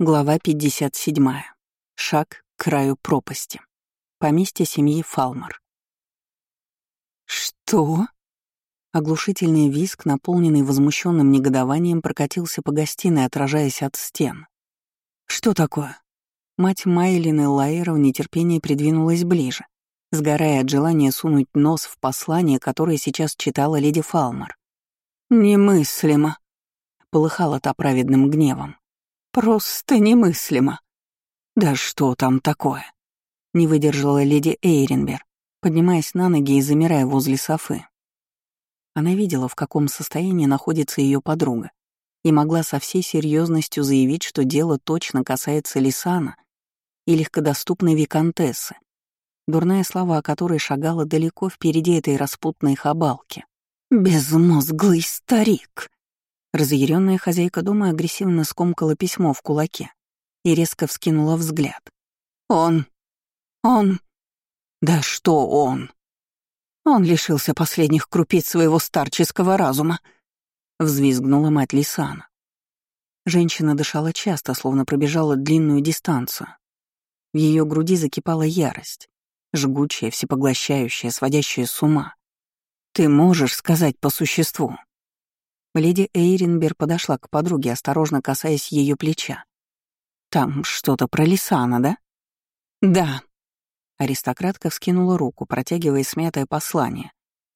Глава 57. Шаг к краю пропасти. Поместье семьи Фалмар. «Что?» Оглушительный визг, наполненный возмущенным негодованием, прокатился по гостиной, отражаясь от стен. «Что такое?» Мать Майлины Лайера в нетерпении придвинулась ближе, сгорая от желания сунуть нос в послание, которое сейчас читала леди Фалмар. «Немыслимо!» — полыхала та праведным гневом. Просто немыслимо. Да что там такое? Не выдержала леди Эйренбер, поднимаясь на ноги и замирая возле Софы. Она видела, в каком состоянии находится ее подруга, и могла со всей серьезностью заявить, что дело точно касается Лисана и легкодоступной виконтессы, дурная слова о которой шагала далеко впереди этой распутной хабалки. «Безмозглый старик!» Разъяренная хозяйка дома агрессивно скомкала письмо в кулаке и резко вскинула взгляд. «Он... он... Да что он? Он лишился последних крупиц своего старческого разума!» Взвизгнула мать Лисана. Женщина дышала часто, словно пробежала длинную дистанцию. В ее груди закипала ярость, жгучая, всепоглощающая, сводящая с ума. «Ты можешь сказать по существу?» Леди Эйренбер подошла к подруге, осторожно касаясь ее плеча. «Там что-то про Лисана, да?» «Да». Аристократка вскинула руку, протягивая смятое послание,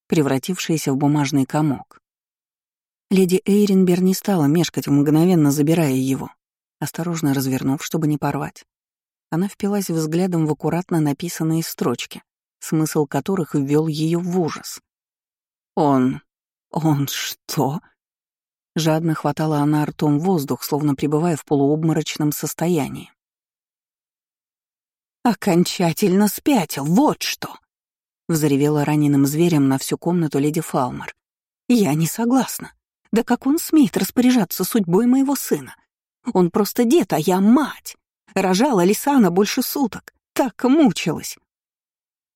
превратившееся в бумажный комок. Леди Эйренбер не стала мешкать, мгновенно забирая его, осторожно развернув, чтобы не порвать. Она впилась взглядом в аккуратно написанные строчки, смысл которых ввел ее в ужас. «Он... он что?» Жадно хватала она ртом воздух, словно пребывая в полуобморочном состоянии. «Окончательно спятил, вот что!» — взревела раненым зверем на всю комнату леди Фалмер. «Я не согласна. Да как он смеет распоряжаться судьбой моего сына? Он просто дед, а я мать. Рожала Лисана больше суток. Так мучилась».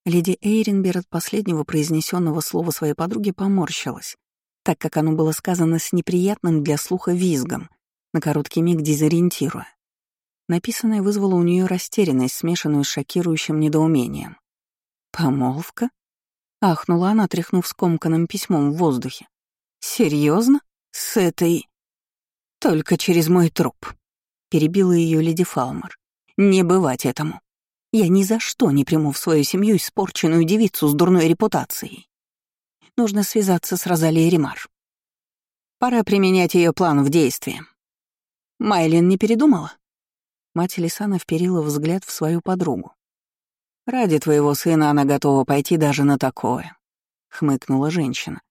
Леди Эйренбер от последнего произнесенного слова своей подруги поморщилась, так как оно было сказано с неприятным для слуха визгом, на короткий миг дезориентируя. Написанное вызвало у нее растерянность, смешанную с шокирующим недоумением. «Помолвка?» — ахнула она, тряхнув скомканным письмом в воздухе. «Серьезно? С этой...» «Только через мой труп», — перебила ее леди Фалмер. «Не бывать этому. Я ни за что не приму в свою семью испорченную девицу с дурной репутацией. Нужно связаться с Розалией Ремар. Пора применять ее план в действии. Майлин не передумала? Мать Лисана вперила взгляд в свою подругу. «Ради твоего сына она готова пойти даже на такое», — хмыкнула женщина,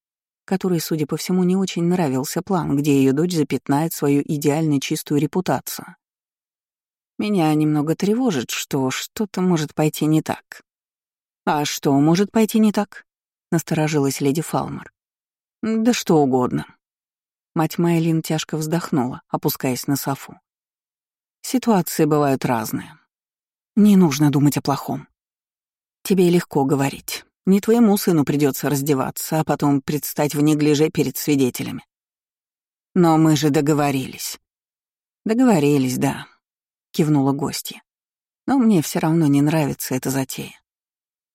которой, судя по всему, не очень нравился план, где ее дочь запятнает свою идеально чистую репутацию. «Меня немного тревожит, что что-то может пойти не так». «А что может пойти не так?» Насторожилась леди Фалмер. «Да что угодно». Мать Майлин тяжко вздохнула, опускаясь на софу. «Ситуации бывают разные. Не нужно думать о плохом. Тебе легко говорить. Не твоему сыну придется раздеваться, а потом предстать в неглиже перед свидетелями. Но мы же договорились. Договорились, да, кивнула гостья. Но мне все равно не нравится эта затея.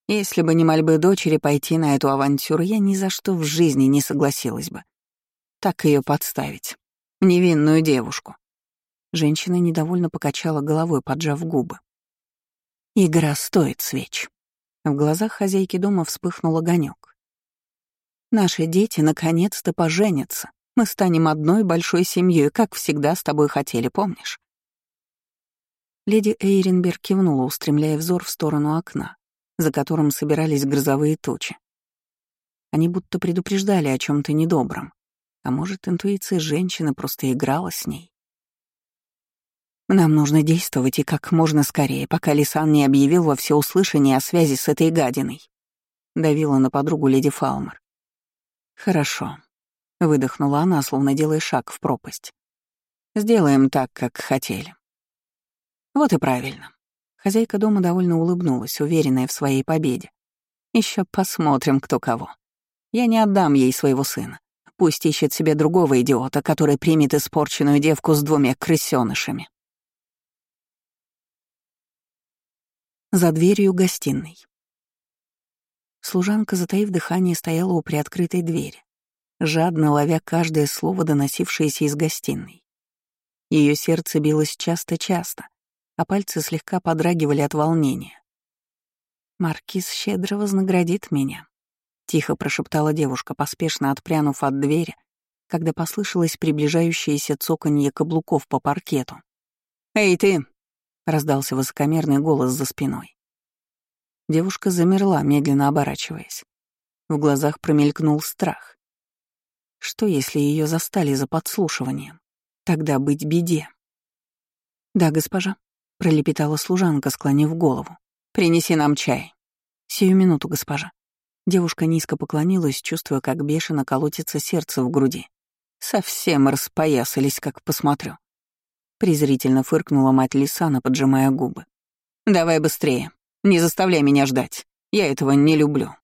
Если бы не мольбы дочери пойти на эту авантюру, я ни за что в жизни не согласилась бы. Так ее подставить. Невинную девушку. Женщина недовольно покачала головой, поджав губы. Игра стоит свеч. В глазах хозяйки дома вспыхнул огонек. Наши дети наконец-то поженятся. Мы станем одной большой семьей, как всегда с тобой хотели, помнишь? Леди Эйренберг кивнула, устремляя взор в сторону окна за которым собирались грозовые тучи. Они будто предупреждали о чем то недобром, а может, интуиция женщины просто играла с ней. Нам нужно действовать и как можно скорее, пока Лисан не объявил во всеуслышание о связи с этой гадиной. Давила на подругу леди Фалмер. Хорошо. Выдохнула она, словно делая шаг в пропасть. Сделаем так, как хотели. Вот и правильно. Хозяйка дома довольно улыбнулась, уверенная в своей победе. Еще посмотрим, кто кого. Я не отдам ей своего сына. Пусть ищет себе другого идиота, который примет испорченную девку с двумя крысёнышами. За дверью гостиной. Служанка, затаив дыхание, стояла у приоткрытой двери, жадно ловя каждое слово, доносившееся из гостиной. Ее сердце билось часто-часто, а пальцы слегка подрагивали от волнения. «Маркиз щедро вознаградит меня», — тихо прошептала девушка, поспешно отпрянув от двери, когда послышалось приближающееся цоканье каблуков по паркету. «Эй, ты!» — раздался высокомерный голос за спиной. Девушка замерла, медленно оборачиваясь. В глазах промелькнул страх. Что, если ее застали за подслушиванием? Тогда быть беде. «Да, госпожа», — пролепетала служанка, склонив голову. «Принеси нам чай». «Сию минуту, госпожа». Девушка низко поклонилась, чувствуя, как бешено колотится сердце в груди. Совсем распоясались, как посмотрю. Презрительно фыркнула мать Лисана, поджимая губы. «Давай быстрее. Не заставляй меня ждать. Я этого не люблю».